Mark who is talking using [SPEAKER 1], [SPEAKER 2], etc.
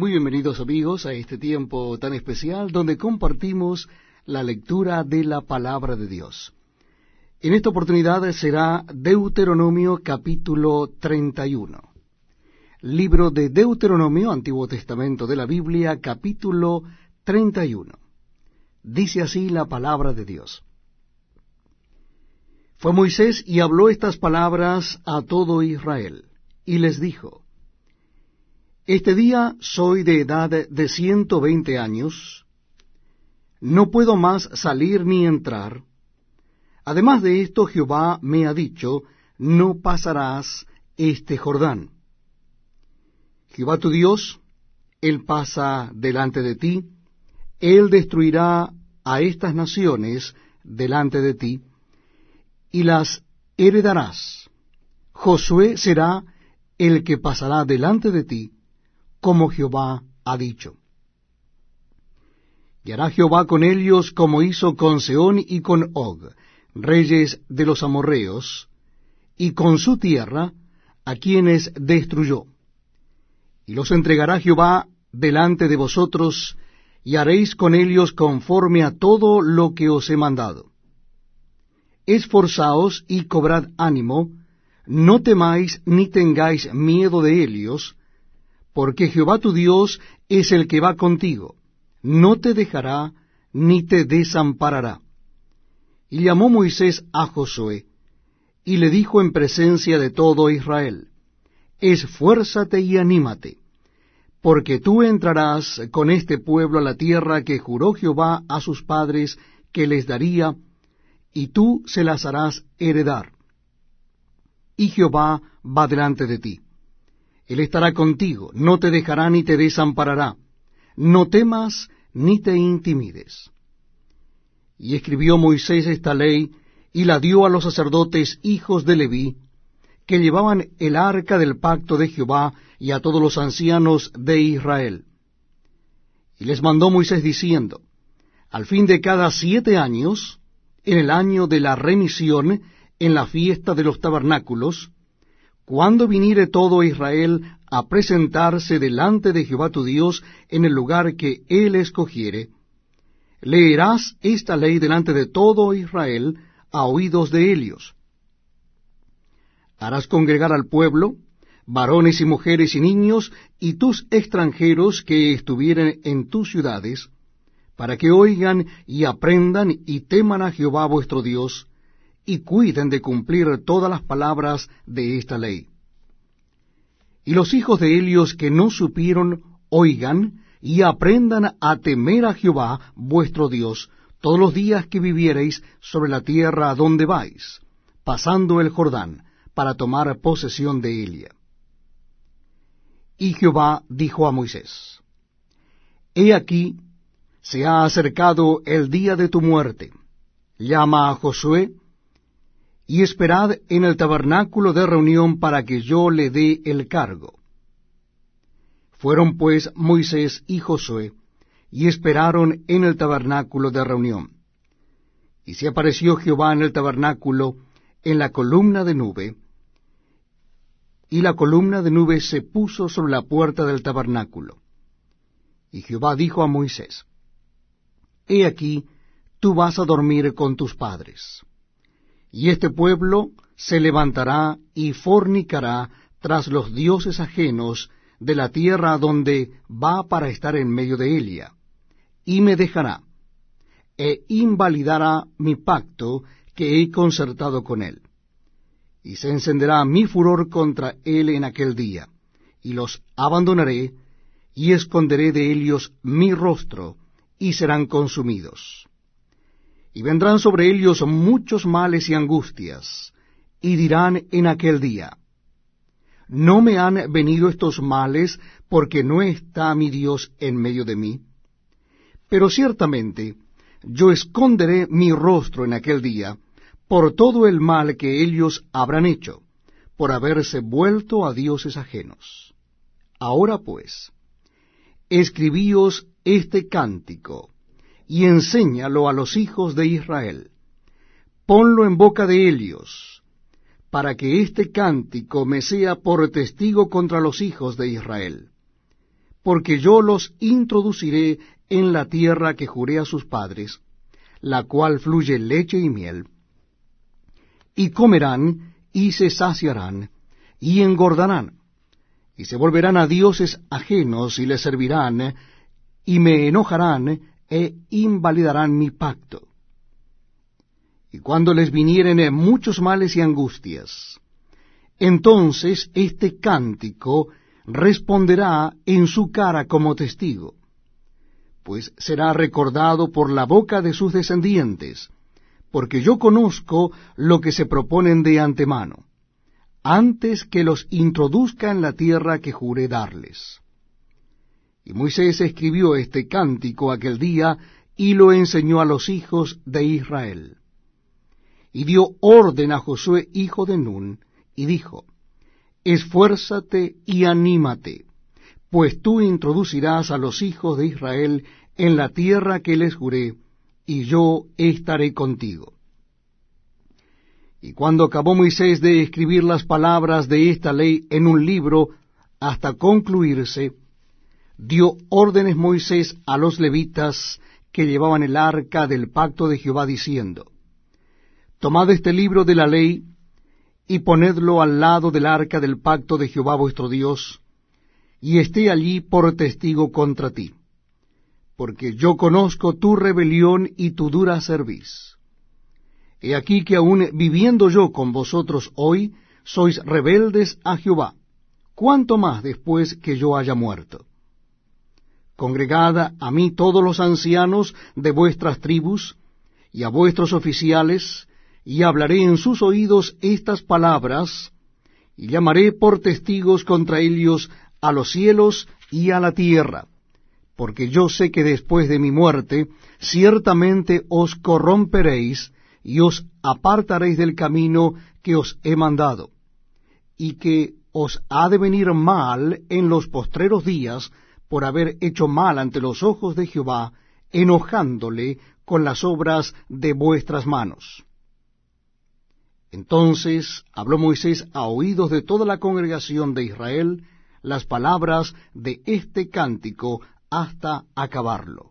[SPEAKER 1] Muy bienvenidos amigos a este tiempo tan especial donde compartimos la lectura de la palabra de Dios. En esta oportunidad será Deuteronomio capítulo 31. Libro de Deuteronomio, Antiguo Testamento de la Biblia, capítulo 31. Dice así la palabra de Dios. Fue Moisés y habló estas palabras a todo Israel, y les dijo, Este día soy de edad de ciento veinte años, no puedo más salir ni entrar. Además de esto, Jehová me ha dicho, no pasarás este Jordán. Jehová tu Dios, Él pasa delante de ti, Él destruirá a estas naciones delante de ti, y las heredarás. Josué será el que pasará delante de ti, como Jehová ha dicho. Y hará Jehová con ellos como hizo con Seón y con Og, reyes de los amorreos, y con su tierra, a quienes destruyó. Y los entregará Jehová delante de vosotros, y haréis con ellos conforme a todo lo que os he mandado. Esforzaos y cobrad ánimo, no temáis ni tengáis miedo de ellos, porque Jehová tu Dios es el que va contigo no te dejará ni te desamparará. Y llamó Moisés a Josué, y le dijo en presencia de todo Israel, Esfuérzate y anímate, porque tú entrarás con este pueblo a la tierra que juró Jehová a sus padres que les daría, y tú se las harás heredar. Y Jehová va delante de ti. Él estará contigo, no te dejará ni te desamparará no temas ni te intimides. Y escribió Moisés esta ley y la dio a los sacerdotes hijos de Leví, que llevaban el arca del pacto de Jehová y a todos los ancianos de Israel. Y les mandó Moisés diciendo, al fin de cada siete años, en el año de la remisión, en la fiesta de los tabernáculos, cuando viniere todo Israel a presentarse delante de Jehová tu Dios en el lugar que él escogiere, leerás esta ley delante de todo Israel a oídos de ellos. Harás congregar al pueblo, varones y mujeres y niños, y tus extranjeros que estuvieren en tus ciudades, para que oigan y aprendan y teman a Jehová vuestro Dios, y cuiden de cumplir todas las palabras de esta ley. Y los hijos de Helios que no supieron, oigan y aprendan a temer a Jehová vuestro Dios todos los días que viviereis sobre la tierra a donde vais, pasando el Jordán, para tomar posesión de Elia. Y Jehová dijo a Moisés, He aquí, se ha acercado el día de tu muerte. Llama a Josué, y esperad en el tabernáculo de reunión para que yo le dé el cargo. Fueron pues Moisés y Josué, y esperaron en el tabernáculo de reunión. Y se apareció Jehová en el tabernáculo en la columna de nube, y la columna de nube se puso sobre la puerta del tabernáculo. Y Jehová dijo a Moisés, He aquí, tú vas a dormir con tus padres y este pueblo se levantará y fornicará tras los dioses ajenos de la tierra donde va para estar en medio de Elia, y me dejará, e invalidará mi pacto que he concertado con él. Y se encenderá mi furor contra él en aquel día, y los abandonaré, y esconderé de ellos mi rostro, y serán consumidos y vendrán sobre ellos muchos males y angustias, y dirán en aquel día, ¿no me han venido estos males porque no está mi Dios en medio de mí? Pero ciertamente yo esconderé mi rostro en aquel día por todo el mal que ellos habrán hecho, por haberse vuelto a dioses ajenos. Ahora pues, escribíos este cántico, y enséñalo a los hijos de Israel. Ponlo en boca de ellos, para que este cántico me sea por testigo contra los hijos de Israel. porque yo los introduciré en la tierra que juré a sus padres, la cual fluye leche y miel. Y comerán y se saciarán y engordarán, y se volverán a dioses ajenos y les servirán, y me enojarán e invalidarán mi pacto. Y cuando les vinieren muchos males y angustias, entonces este cántico responderá en su cara como testigo, pues será recordado por la boca de sus descendientes, porque yo conozco lo que se proponen de antemano, antes que los introduzca en la tierra que juré darles. Y Moisés escribió este cántico aquel día y lo enseñó a los hijos de Israel. Y dio orden a Josué hijo de Nun, y dijo, Esfuérzate y anímate, pues tú introducirás a los hijos de Israel en la tierra que les juré, y yo estaré contigo. Y cuando acabó Moisés de escribir las palabras de esta ley en un libro hasta concluirse, dio órdenes Moisés a los levitas que llevaban el arca del pacto de Jehová, diciendo, Tomad este libro de la ley y ponedlo al lado del arca del pacto de Jehová vuestro Dios, y esté allí por testigo contra ti, porque yo conozco tu rebelión y tu dura cerviz. He aquí que aun viviendo yo con vosotros hoy, sois rebeldes a Jehová, cuánto más después que yo haya muerto. Congregad a mí todos los ancianos de vuestras tribus, y a vuestros oficiales, y hablaré en sus oídos estas palabras, y llamaré por testigos contra ellos a los cielos y a la tierra, porque yo sé que después de mi muerte ciertamente os corromperéis y os apartaréis del camino que os he mandado, y que os ha de venir mal en los postreros días por haber hecho mal ante los ojos de Jehová, enojándole con las obras de vuestras manos. Entonces habló Moisés a oídos de toda la congregación de Israel las palabras de este cántico hasta acabarlo.